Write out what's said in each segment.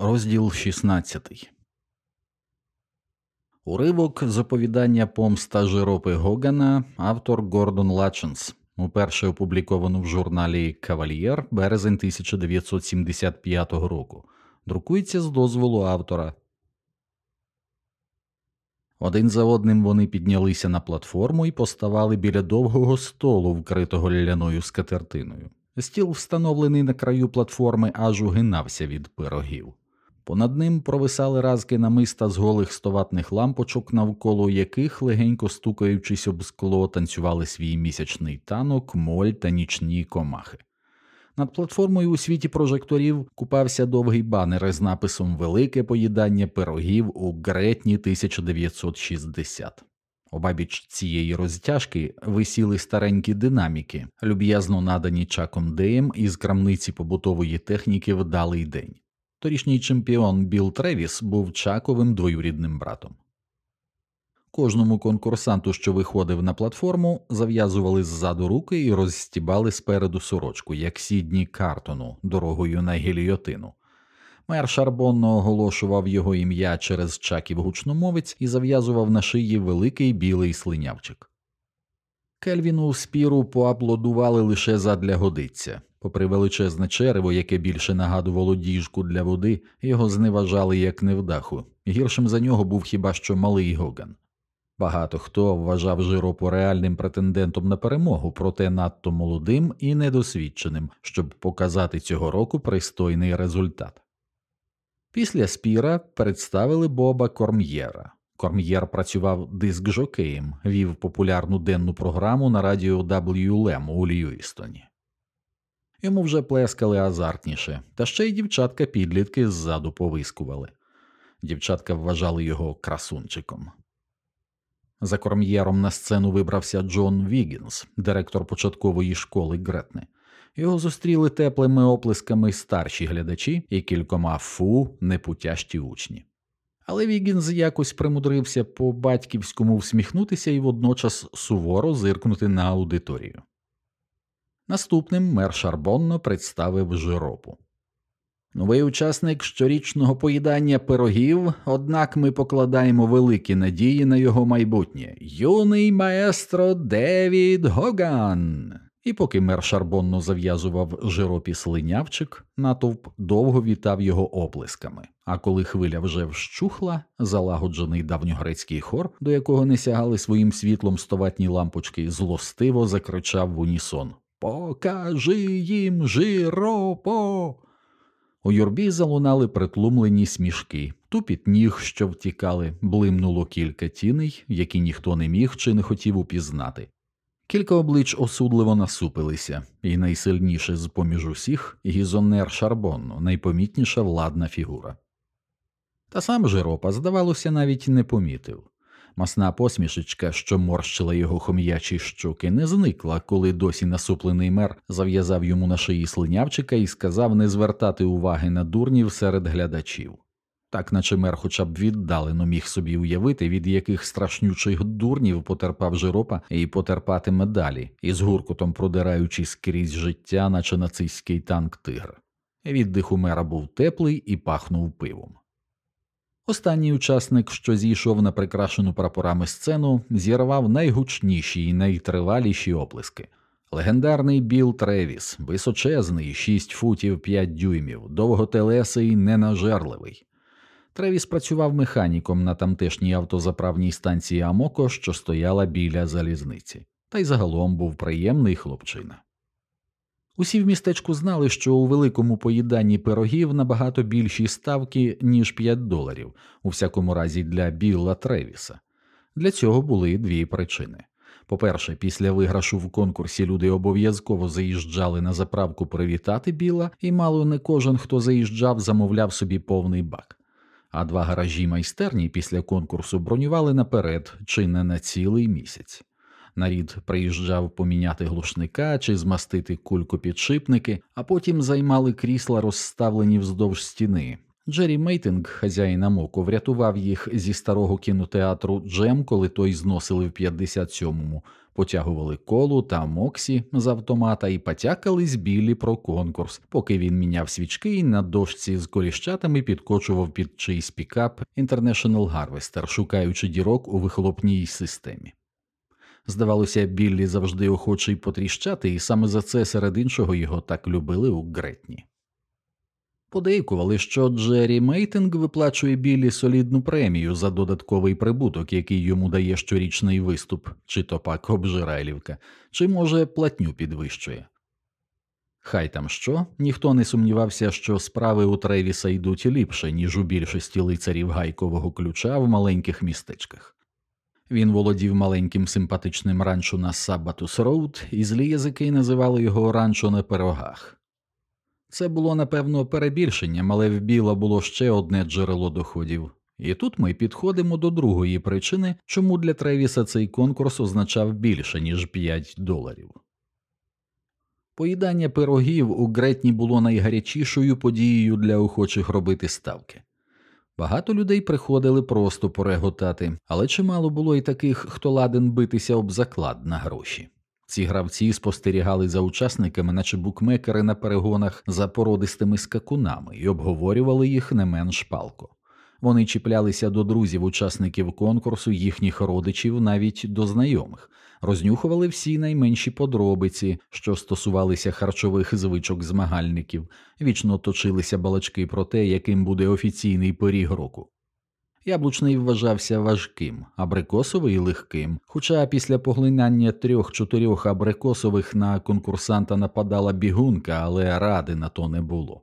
Розділ 16 Уривок з оповідання помста Жиропи Гогана, автор Гордон Лаченс, уперше опубліковано в журналі Кавальєр березень 1975 року. Друкується з дозволу автора. Один за одним вони піднялися на платформу і поставали біля довгого столу, вкритого ляною скатертиною. Стіл, встановлений на краю платформи, аж угинався від пирогів. Понад ним провисали разки намиста з голих стоватних лампочок, навколо яких, легенько стукаючись об скло, танцювали свій місячний танок, моль та нічні комахи. Над платформою у світі прожекторів купався довгий банер із написом Велике поїдання пирогів у Гретні 1960. Обабіч цієї розтяжки висіли старенькі динаміки, люб'язно надані чаком Деєм із крамниці побутової техніки вдалий день. Торішній чемпіон Білл Тревіс був чаковим двоюрідним братом. Кожному конкурсанту, що виходив на платформу, зав'язували ззаду руки і розстібали спереду сорочку, як сідні картону, дорогою на гіліотину. Мер шарбонно оголошував його ім'я через чаків гучномовець і зав'язував на шиї великий білий слинявчик. Кельвіну спіру поаплодували лише задля годиться. Попри величезне черево, яке більше нагадувало діжку для води, його зневажали як невдаху. Гіршим за нього був хіба що малий Гоган. Багато хто вважав Жиропу реальним претендентом на перемогу, проте надто молодим і недосвідченим, щоб показати цього року пристойний результат. Після спіра представили Боба Корм'єра. Корм'єр працював диск-жокеєм, вів популярну денну програму на радіо WLM у Льюістоні. Йому вже плескали азартніше, та ще й дівчатка підлітки ззаду повискували. Дівчатка вважали його красунчиком. За Корм'єром на сцену вибрався Джон Вігінс, директор початкової школи Гретни. Його зустріли теплими оплесками старші глядачі і кількома фу непутящі учні. Але Вігінс якось примудрився по батьківському всміхнутися і водночас суворо зиркнути на аудиторію. Наступним мер Шарбонно представив жиропу. Новий учасник щорічного поїдання пирогів, однак ми покладаємо великі надії на його майбутнє юний маестро Девід Гоган. І поки мер Шарбонно зав'язував жиропі слинявчик, натовп довго вітав його оплесками. А коли хвиля вже вщухла, залагоджений давньогрецький хор, до якого не сягали своїм світлом стоватні лампочки, злостиво закричав в унісон Покажи їм жиропо. У юрбі залунали притлумлені смішки, тупіт ніг, що втікали, блимнуло кілька тіней, які ніхто не міг чи не хотів упізнати. Кілька облич осудливо насупилися, і найсильніше з поміж усіх гізонер Шарбонно, найпомітніша владна фігура. Та сам Жиропа, здавалося, навіть не помітив. Масна посмішечка, що морщила його хом'ячі щоки, не зникла, коли досі насуплений мер зав'язав йому на шиї слинявчика і сказав не звертати уваги на дурнів серед глядачів. Так, наче мер хоча б віддалено міг собі уявити, від яких страшнючих дурнів потерпав жиропа і потерпатиме далі, із гуркотом продираючись скрізь життя, наче нацистський танк тигр. Віддих у мера був теплий і пахнув пивом. Останній учасник, що зійшов на прикрашену прапорами сцену, зірвав найгучніші і найтриваліші оплески. Легендарний Біл Тревіс, височезний, 6 футів 5 дюймів, довготелесий, ненажерливий. Тревіс працював механіком на тамтешній автозаправній станції Амоко, що стояла біля залізниці, та й загалом був приємний хлопчина. Усі в містечку знали, що у великому поїданні пирогів набагато більші ставки, ніж 5 доларів, у всякому разі для Білла Тревіса. Для цього були дві причини. По-перше, після виграшу в конкурсі люди обов'язково заїжджали на заправку привітати Біла, і мало не кожен, хто заїжджав, замовляв собі повний бак. А два гаражі майстерні після конкурсу бронювали наперед чи не на цілий місяць. Нарід приїжджав поміняти глушника чи змастити кулькопідшипники, а потім займали крісла, розставлені вздовж стіни. Джері Мейтинг, хазяїн Амоко, врятував їх зі старого кінотеатру Джем, коли той зносили в 57-му, потягували колу та моксі з автомата і потякались білі про конкурс, поки він міняв свічки і на дошці з коліщатами підкочував під чийсь пікап International Harvester, шукаючи дірок у вихлопній системі. Здавалося, Біллі завжди охочий потріщати, і саме за це серед іншого його так любили у Гретні. Подейкували, що Джері Мейтинг виплачує Біллі солідну премію за додатковий прибуток, який йому дає щорічний виступ, чи то пак обжирайлівка, чи, може, платню підвищує. Хай там що, ніхто не сумнівався, що справи у Тревіса йдуть ліпше, ніж у більшості лицарів гайкового ключа в маленьких містечках. Він володів маленьким симпатичним ранчо на Саббатус Роуд, і злі язики називали його ранчо на пирогах. Це було напевно перебільшенням, але в Білла було ще одне джерело доходів. І тут ми підходимо до другої причини, чому для Тревіса цей конкурс означав більше, ніж 5 доларів. Поїдання пирогів у Гретні було найгарячішою подією для охочих робити ставки. Багато людей приходили просто пореготати, але чимало було і таких, хто ладен битися об заклад на гроші. Ці гравці спостерігали за учасниками, наче букмекери на перегонах за породистими скакунами, і обговорювали їх не менш палко. Вони чіплялися до друзів учасників конкурсу, їхніх родичів, навіть до знайомих, рознюхували всі найменші подробиці, що стосувалися харчових звичок змагальників, вічно точилися балачки про те, яким буде офіційний пиріг року. Яблучний вважався важким, абрикосовий легким, хоча після поглинання трьох-чотирьох абрикосових на конкурсанта нападала бігунка, але ради на то не було.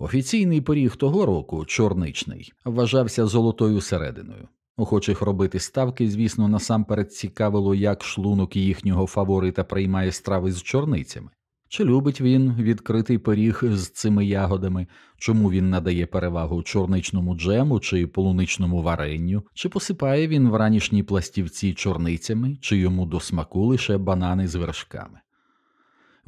Офіційний пиріг того року, чорничний, вважався золотою серединою. Охочих робити ставки, звісно, насамперед цікавило, як шлунок їхнього фаворита приймає страви з чорницями. Чи любить він відкритий пиріг з цими ягодами, чому він надає перевагу чорничному джему чи полуничному варенню, чи посипає він в ранішній пластівці чорницями, чи йому до смаку лише банани з вершками?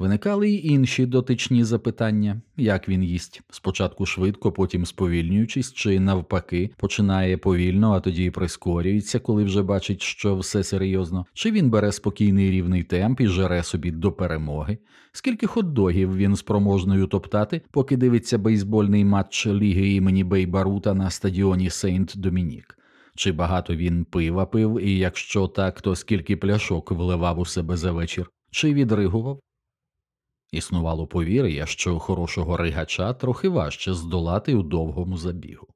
Виникали й інші дотичні запитання, як він їсть, спочатку швидко, потім сповільнюючись, чи навпаки починає повільно, а тоді прискорюється, коли вже бачить, що все серйозно, чи він бере спокійний рівний темп і жере собі до перемоги, скільки хот-догів він спроможною топтати, поки дивиться бейсбольний матч ліги імені Бейбарута на стадіоні Сейнт Домінік. Чи багато він пива пив, і якщо так, то скільки пляшок вливав у себе за вечір, чи відригував? Існувало повір'я, що хорошого ригача трохи важче здолати у довгому забігу.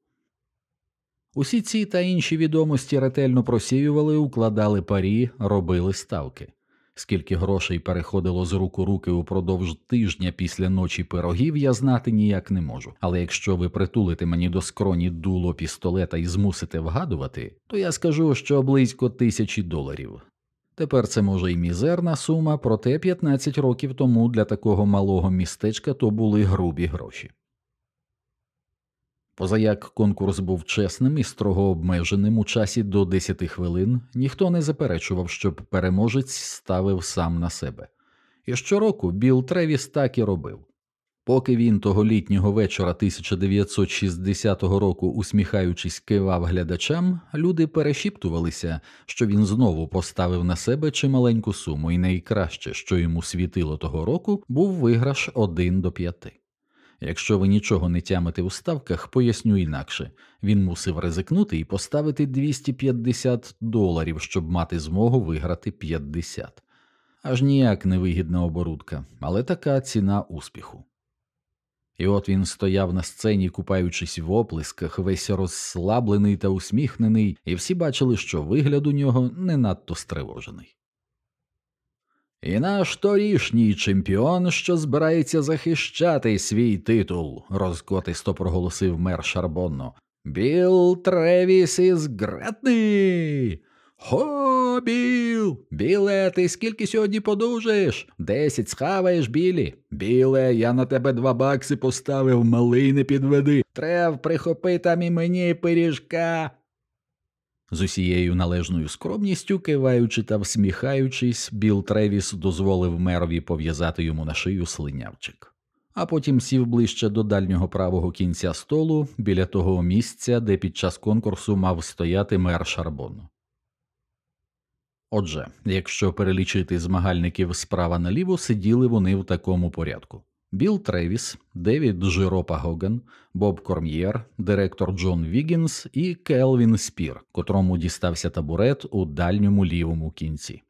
Усі ці та інші відомості ретельно просіювали, укладали парі, робили ставки. Скільки грошей переходило з рук у руки упродовж тижня після ночі пирогів, я знати ніяк не можу. Але якщо ви притулите мені до скроні дуло пістолета і змусите вгадувати, то я скажу, що близько тисячі доларів. Тепер це може й мізерна сума, проте 15 років тому для такого малого містечка то були грубі гроші. Позаяк конкурс був чесним і строго обмеженим у часі до 10 хвилин, ніхто не заперечував, щоб переможець ставив сам на себе. І щороку Біл Тревіс так і робив. Поки він того літнього вечора 1960 року, усміхаючись, кивав глядачам, люди перешіптувалися, що він знову поставив на себе чималеньку суму, і найкраще, що йому світило того року, був виграш 1 до 5. Якщо ви нічого не тямите у ставках, поясню інакше він мусив ризикнути і поставити 250 доларів, щоб мати змогу виграти 50. Аж ніяк невигідна оборудка, але така ціна успіху. І от він стояв на сцені, купаючись в оплесках, весь розслаблений та усміхнений, і всі бачили, що вигляд у нього не надто стривожений. І наш торішній чемпіон, що збирається захищати свій титул, розкотисто проголосив мер Шарбонно. Біл Тревіс із Гретни. Хо, Біл! Біле, ти скільки сьогодні подужаєш? Десять схаваєш, білі. Біле, я на тебе два бакси поставив, малий не підведи. Трев, прихопи там і мені пиріжка. З усією належною скромністю, киваючи та всміхаючись, Біл Тревіс дозволив мерові пов'язати йому на шию слинявчик. А потім сів ближче до дальнього правого кінця столу біля того місця, де під час конкурсу мав стояти мер Шарбону. Отже, якщо перелічити змагальників справа наліво, сиділи вони в такому порядку: Білл Тревіс, Девід Жиропа Гоган, Боб Корм'єр, директор Джон Вігінс і Келвін Спір, котрому дістався табурет у дальньому лівому кінці.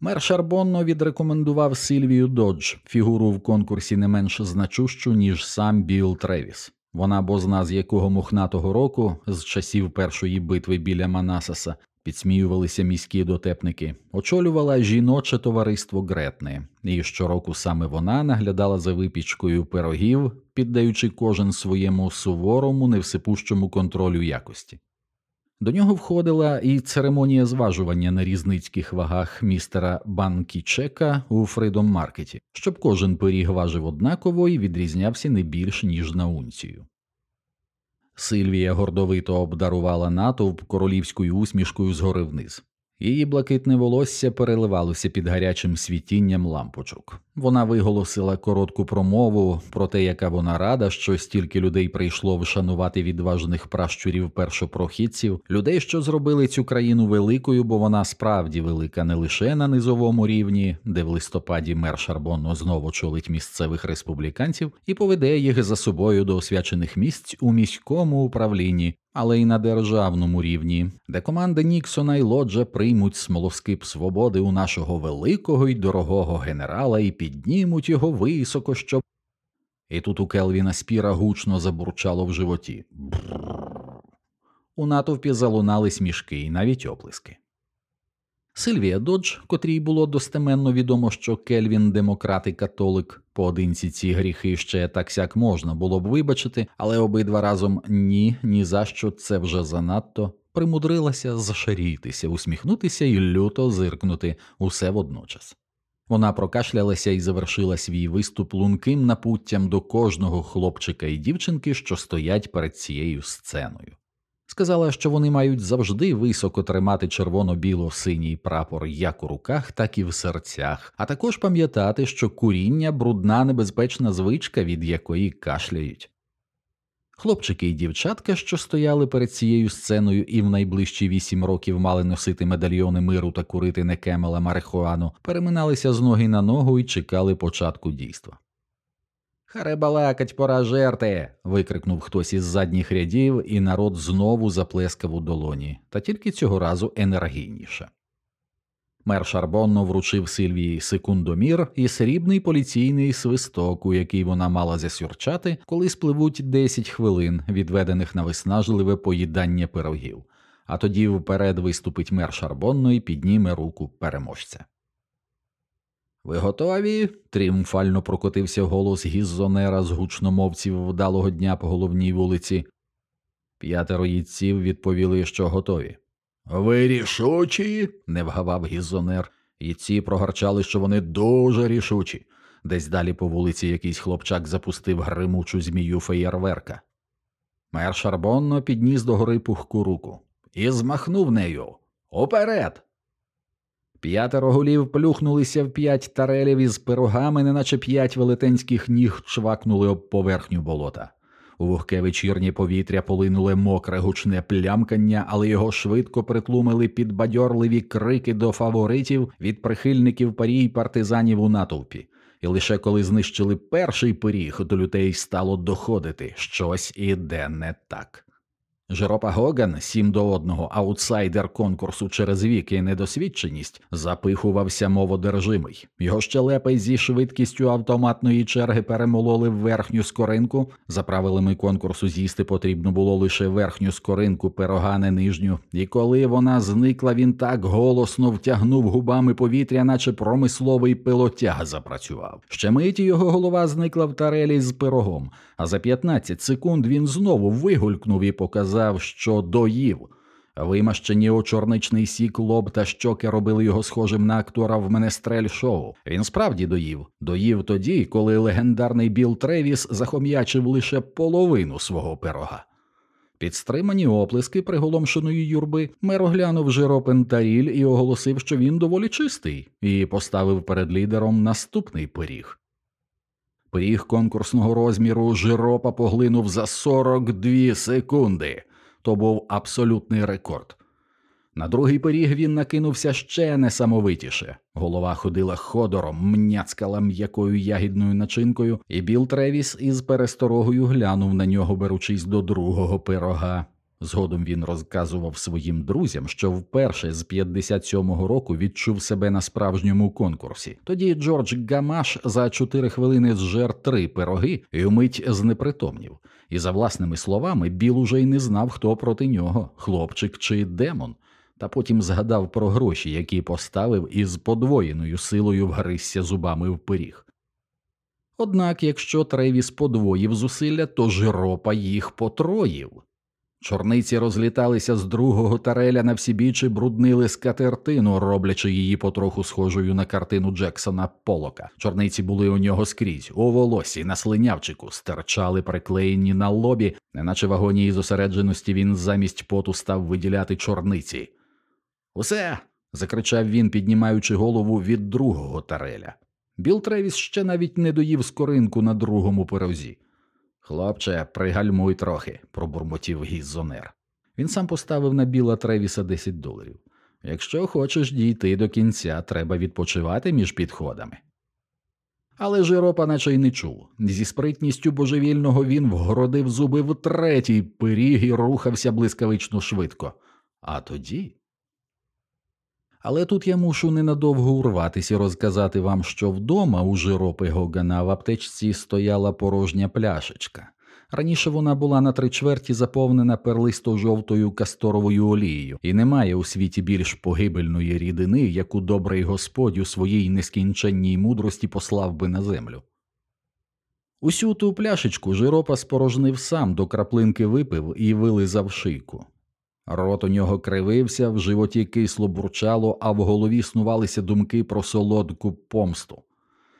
Мер Шарбонно відрекомендував Сильвію Додж, фігуру в конкурсі не менш значущу, ніж сам Білл Тревіс. Вона бозна з якого мохнатого року, з часів першої битви біля Манасаса, підсміювалися міські дотепники, очолювала жіноче товариство Гретни, і щороку саме вона наглядала за випічкою пирогів, піддаючи кожен своєму суворому, невсипущому контролю якості. До нього входила і церемонія зважування на різницьких вагах містера Банкічека у Фридом Маркеті, щоб кожен пиріг важив однаково і відрізнявся не більш ніж на унцію. Сильвія гордовито обдарувала натовп королівською усмішкою згори вниз. Її блакитне волосся переливалося під гарячим світінням лампочок. Вона виголосила коротку промову про те, яка вона рада, що стільки людей прийшло вшанувати відважних пращурів першопрохідців, людей, що зробили цю країну великою, бо вона справді велика не лише на низовому рівні, де в листопаді мер Шарбонно знову чолить місцевих республіканців і поведе їх за собою до освячених місць у міському управлінні, але й на державному рівні, де команди Ніксона і Лоджа приймуть смолоскип свободи у нашого великого й дорогого генерала і піднімуть його високо, щоб. І тут у Келвіна спіра гучно забурчало в животі. У натовпі залунали смішки і навіть оплески. Сильвія Додж, котрій було достеменно відомо, що Кельвін демократ і католик, поодинці ці гріхи ще так сяк можна було б вибачити, але обидва разом ні, ні за що це вже занадто, примудрилася зашарітися, усміхнутися і люто зиркнути усе водночас. Вона прокашлялася і завершила свій виступ лунким напуттям до кожного хлопчика і дівчинки, що стоять перед цією сценою. Сказала, що вони мають завжди високо тримати червоно-біло-синій прапор як у руках, так і в серцях, а також пам'ятати, що куріння брудна небезпечна звичка, від якої кашляють. Хлопчики і дівчатка, що стояли перед цією сценою і в найближчі вісім років мали носити медальйони миру та курити не кемела марихуану, переминалися з ноги на ногу і чекали початку дійства. Харе балакать, пора жерти. викрикнув хтось із задніх рядів, і народ знову заплескав у долоні, та тільки цього разу енергійніше. Мер Шарбонно вручив Сильвії секундомір і срібний поліційний свисток, у який вона мала засюрчати, коли спливуть 10 хвилин, відведених на виснажливе поїдання пирогів, а тоді вперед виступить мер Шарбонно і підніме руку переможця. Ви готові? тріумфально прокотився голос гіззонера з гучномовців вдалого дня по головній вулиці. П'ятеро їдців відповіли, що готові. Ви рішучі? не вгавав гіззонер. Їдці прогарчали, що вони дуже рішучі. Десь далі по вулиці якийсь хлопчак запустив гримучу змію феєрверка. Мер Шарбонно підніс до гори пухку руку і змахнув нею. Уперед! П'ятеро голів плюхнулися в п'ять тарелів із пирогами, неначе п'ять велетенських ніг чвакнули об поверхню болота. У вогке вечірнє повітря полинуле мокре гучне плямкання, але його швидко притлумили підбадьорливі крики до фаворитів від прихильників парі й партизанів у натовпі. І лише коли знищили перший пиріг, до людей стало доходити щось іде не так. Жеропа Гоган, сім до одного аутсайдер конкурсу через вік і недосвідченість, запихувався моводержимий. Його щелепи зі швидкістю автоматної черги перемололи верхню скоринку. За правилами конкурсу з'їсти потрібно було лише верхню скоринку, пирога не нижню. І коли вона зникла, він так голосно втягнув губами повітря, наче промисловий пилотяг запрацював. Ще миті його голова зникла в тарелі з пирогом, а за 15 секунд він знову вигулькнув і показав сказав, що доїв. Вимащені у чорничний сік лоб та щоки робили його схожим на актора в менестрель шоу. Він справді доїв. Доїв тоді, коли легендарний Біл Тревіс захом'ячив лише половину свого пирога. Під стримані оплески приголомшеної юрби мер оглянув жиропентаріль і оголосив, що він доволі чистий, і поставив перед лідером наступний пиріг. Пиріг конкурсного розміру жиропа поглинув за 42 секунди. То був абсолютний рекорд. На другий пиріг він накинувся ще несамовитіше. Голова ходила ходором, мняцкала м'якою ягідною начинкою, і Біл Тревіс із пересторогою глянув на нього, беручись до другого пирога. Згодом він розказував своїм друзям, що вперше з 57-го року відчув себе на справжньому конкурсі. Тоді Джордж Гамаш за чотири хвилини зжер три пироги і вмить знепритомнів. І за власними словами, Біл уже й не знав, хто проти нього хлопчик чи демон. Та потім згадав про гроші, які поставив із подвоєною силою вгризся зубами в пиріг. Однак, якщо Тревіс подвоїв зусилля, то жиропа їх потроїв. Чорниці розліталися з другого тареля на всі бруднили скатертину, роблячи її потроху схожою на картину Джексона Полока. Чорниці були у нього скрізь, у волосі, на слинявчику, стирчали приклеєні на лобі, неначе в агонії зосередженості він замість поту став виділяти чорниці. Усе. закричав він, піднімаючи голову від другого тареля. Біл Тревіс ще навіть не доїв скоринку на другому пирозі. Хлопче, пригальмуй трохи, пробурмотів гізонер. Він сам поставив на біла Тревіса 10 доларів. Якщо хочеш дійти до кінця, треба відпочивати між підходами. Але Жиропа наче й не чув. Зі спритністю божевільного він вгородив зуби в третій пиріг і рухався блискавично швидко. А тоді. Але тут я мушу ненадовго урватися і розказати вам, що вдома у жиропи Гогана в аптечці стояла порожня пляшечка. Раніше вона була на три чверті заповнена перлисто жовтою касторовою олією, і немає у світі більш погибельної рідини, яку добрий Господь у своїй нескінченній мудрості послав би на землю. Усю ту пляшечку жиропа спорожнив сам до краплинки випив і вилизав шийку. Рот у нього кривився, в животі кисло бурчало, а в голові снувалися думки про солодку помсту.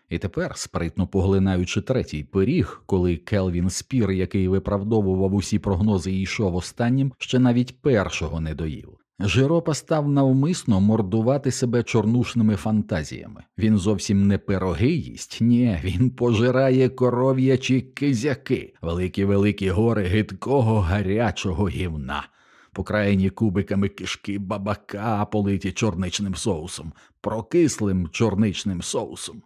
І тепер, спритно поглинаючи третій пиріг, коли Келвін Спір, який виправдовував усі прогнози йшов останнім, ще навіть першого не доїв. Жиропа став навмисно мордувати себе чорнушними фантазіями. Він зовсім не пироги їсть, ні, він пожирає коров'ячі кизяки, великі великі гори гидкого гарячого гівна покраєні кубиками кишки бабака, политі чорничним соусом, прокислим чорничним соусом.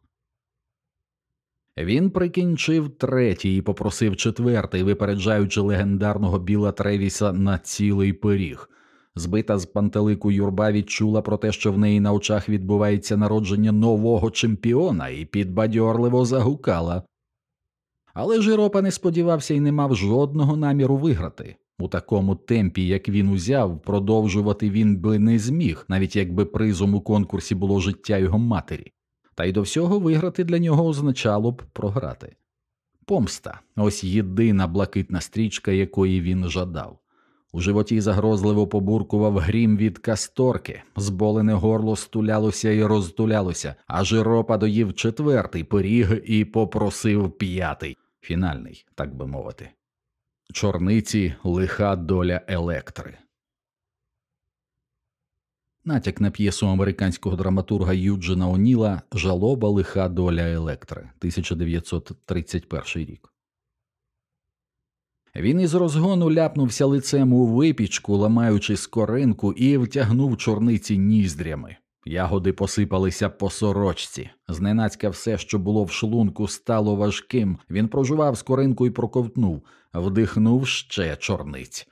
Він прикінчив третій і попросив четвертий, випереджаючи легендарного біла Тревіса на цілий пиріг. Збита з пантелику юрба відчула про те, що в неї на очах відбувається народження нового чемпіона, і підбадьорливо загукала. Але Жиропа не сподівався і не мав жодного наміру виграти. У такому темпі, як він узяв, продовжувати він би не зміг, навіть якби призом у конкурсі було життя його матері, та й до всього виграти для нього означало б програти. Помста ось єдина блакитна стрічка, якої він жадав. У животі загрозливо побуркував грім від касторки, зболене горло стулялося і розтулялося, а жиропа доїв четвертий пиріг і попросив п'ятий, фінальний, так би мовити. Чорниці лиха доля електри. Натяк на п'єсу американського драматурга Юджина Оніла Жалоба лиха доля електри 1931 рік. Він із розгону ляпнувся лицем у випічку, ламаючи скоринку, і втягнув чорниці ніздрями. Ягоди посипалися по сорочці. Зненацька все, що було в шлунку, стало важким. Він прожував скоринку і проковтнув, вдихнув ще чорниць.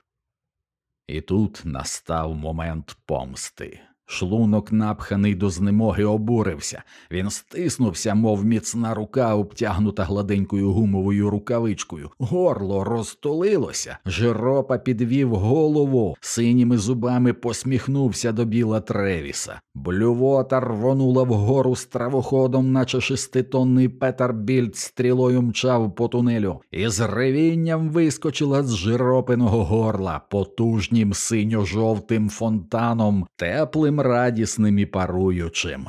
І тут настав момент помсти. Шлунок, напханий до знемоги, обурився. Він стиснувся, мов міцна рука, обтягнута гладенькою гумовою рукавичкою. Горло розтулилося, жиропа підвів голову, синіми зубами посміхнувся до біла Тревіса. Блювота рвонула вгору стравоходом, наче шеститонний Петербільд стрілою мчав по тунелю, і з ревінням вискочила з жиропиного горла потужнім синьо-жовтим фонтаном, теплим радісним і паруючим.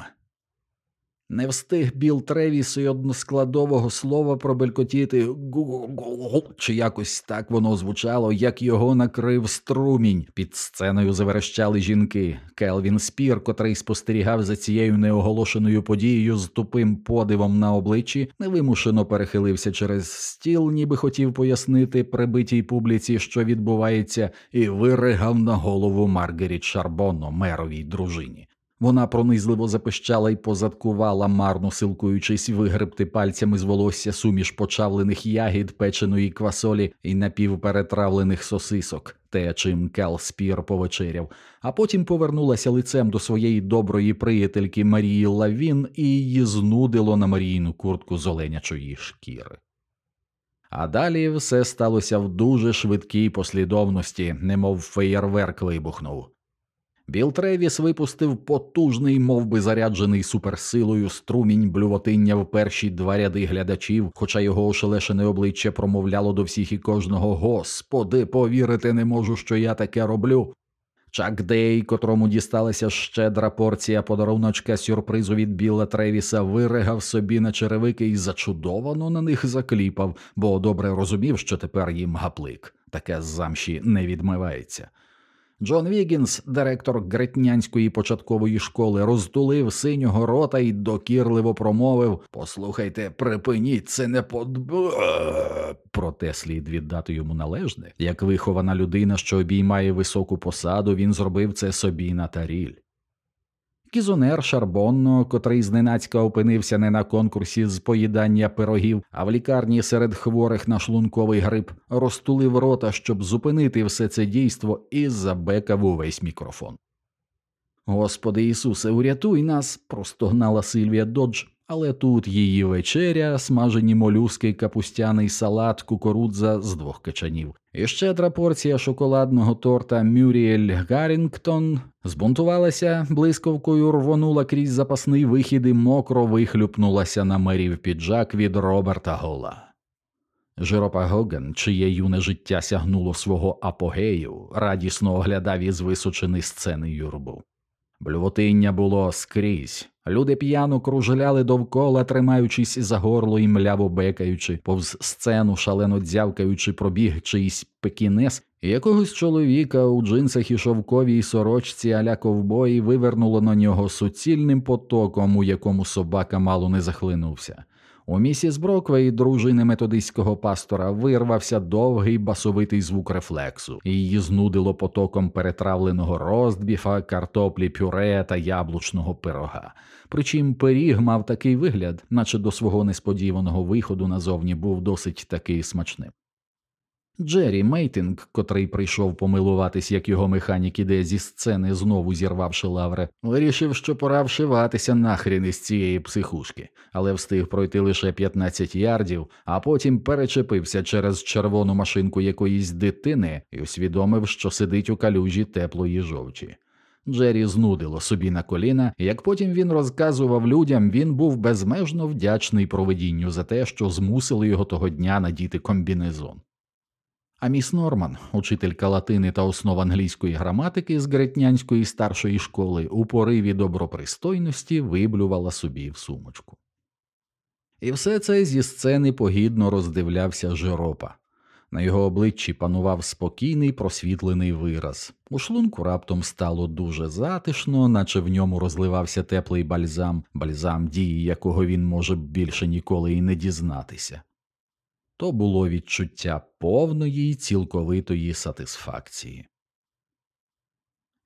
Не встиг Біл Тревіс і односкладового слова пробелькотіти гу-гу-гу, чи якось так воно звучало, як його накрив струмінь. Під сценою заверещали жінки. Келвін Спір, котрий спостерігав за цією неоголошеною подією з тупим подивом на обличчі, невимушено перехилився через стіл, ніби хотів пояснити прибитій публіці, що відбувається, і виригав на голову Маргаріт Шарбонно, меровій дружині. Вона пронизливо запищала і позадкувала, марно силкуючись вигребти пальцями з волосся суміш почавлених ягід, печеної квасолі і напівперетравлених сосисок, те, чим Кел Спір повечеряв, а потім повернулася лицем до своєї доброї приятельки Марії Лавін і її знудило на Марійну куртку з оленячої шкіри. А далі все сталося в дуже швидкій послідовності, немов феєрверк вибухнув. Біл Тревіс випустив потужний, мов би заряджений суперсилою струмінь блювотиння в перші два ряди глядачів, хоча його ошелешене обличчя промовляло до всіх і кожного Господи, повірити не можу, що я таке роблю. Чак Дей, котрому дісталася щедра порція подаруночка сюрпризу від Біла Тревіса, виригав собі на черевики і зачудовано на них закліпав, бо добре розумів, що тепер їм гаплик. Таке з замші не відмивається. Джон Вігінс, директор гретнянської початкової школи, розтулив синього рота і докірливо промовив Послухайте, припиніть, це не под... Проте слід віддати йому належне. Як вихована людина, що обіймає високу посаду, він зробив це собі на таріль. Кізонер Шарбонно, котрий зненацька опинився не на конкурсі з поїдання пирогів, а в лікарні серед хворих на шлунковий грип, розтулив рота, щоб зупинити все це дійство, і забекав у весь мікрофон. Господи Ісусе, урятуй нас, простогнала Сильвія Додж, але тут її вечеря, смажені молюски, капустяний салат, кукурудза з двох качанів. І щедра порція шоколадного торта Мюріель Гаррінгтон збунтувалася, блискавкою рвонула крізь запасний вихід і мокро вихлюпнулася на мерів піджак від Роберта Гола. Жиропа Гоген, чиє юне життя сягнуло свого апогею, радісно оглядав із височини сцени юрбу. Блювотиння було скрізь. Люди п'яно кружляли довкола, тримаючись за горло і мляво бекаючи, повз сцену, шалено дзявкаючи, пробіг чийсь пекінес, і якогось чоловіка у джинсах і шовковій сорочці аля ковбої вивернуло на нього суцільним потоком, у якому собака мало не захлинувся. У місіс Броквей, дружини методистського пастора, вирвався довгий басовитий звук рефлексу, її знудило потоком перетравленого роздбіфа, картоплі, пюре та яблучного пирога. Причим пиріг мав такий вигляд, наче до свого несподіваного виходу назовні був досить таки смачним. Джері Мейтинг, котрий прийшов помилуватись, як його механік іде зі сцени, знову зірвавши лаври, вирішив, що пора вшиватися нахрін із цієї психушки, але встиг пройти лише 15 ярдів, а потім перечепився через червону машинку якоїсь дитини і усвідомив, що сидить у калюжі теплої жовчі. Джері знудило собі на коліна, як потім він розказував людям, він був безмежно вдячний проведінню за те, що змусили його того дня надіти комбінезон. А міс Норман, учителька латини та основ англійської граматики з гретнянської старшої школи, у пориві добропристойності виблювала собі в сумочку. І все це зі сцени погідно роздивлявся Жиропа. На його обличчі панував спокійний просвітлений вираз. У шлунку раптом стало дуже затишно, наче в ньому розливався теплий бальзам, бальзам дії, якого він може більше ніколи і не дізнатися то було відчуття повної й цілковитої сатисфакції.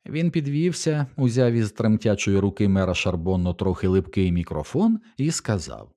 Він підвівся, узяв із тремтячої руки мера Шарбонно трохи липкий мікрофон і сказав